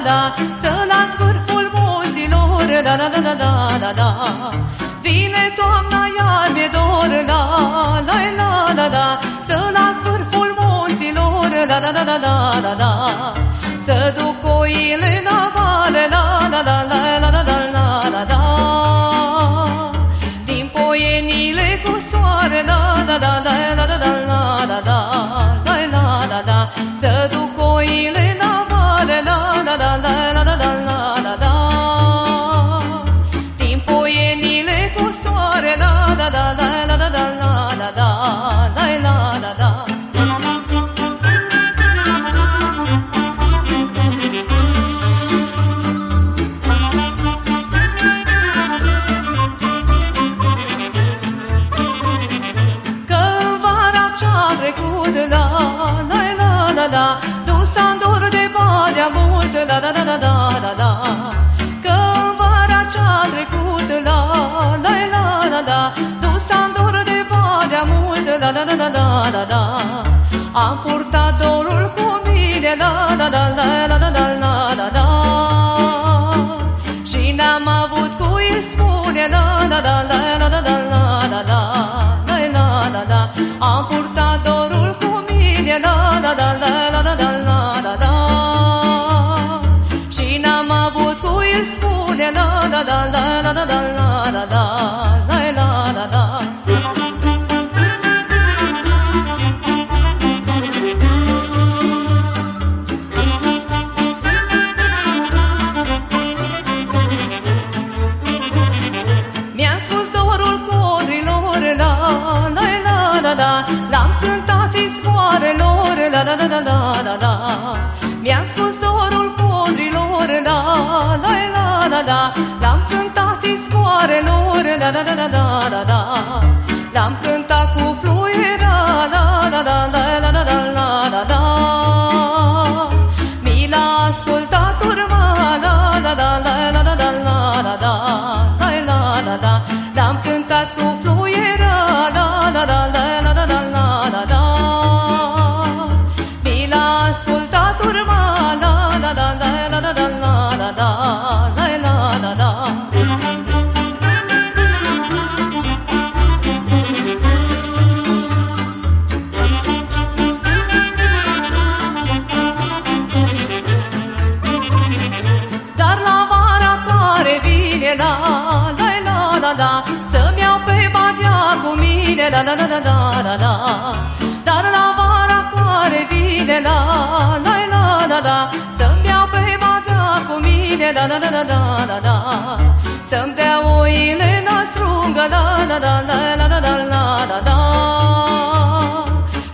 da Să las vârful munților La la la la la la la Vine toamna iar mi-e dor La la la la la Să las vârful munților La la la la la la la Să duc oile la vale La la la la la la la la la la Din poienile cu soare La la la la la la la la vara ce-a trecut La la la la la Nu s-a îndor de badea mult La la la la la la la Că în vara ce-a trecut La la la la la Nu s-a îndor de badea mult La la la la la la la Am purtat dorul cu mine La la la la la la la la la la Și n-am avut cu el spune La la la la la la la la la la La la la la Am purtat dorul cu mine La la la la la la la la la la Și n-am avut cu el spune La la la la la la la la la la La la la la la la la L-am cântat izvoarelor La la la la la la la Mi-a spus dorul codrilor La la la la la L-am cântat izvoarelor La la la la la la la L-am cântat cu fluiera La la la la la la la la la la Mi l-a ascultat urma La la la la la la la la la la La la la la L-am cântat cu la la la Să-mi iau pe badea cu mine la la la la la la la Dar la vara care vine la la la la la Să-mi iau pe badea cu mine la la la la la la la Să-mi dea oile la strungă la la la la la la la la la la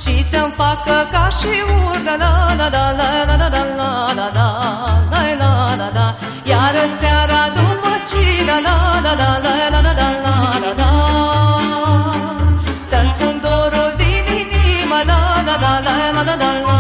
și să-mi facă ca și urdă la la la la la la la la la la la la la la la la la la la la Să-mi spun dorul din inimă la la la la la la la la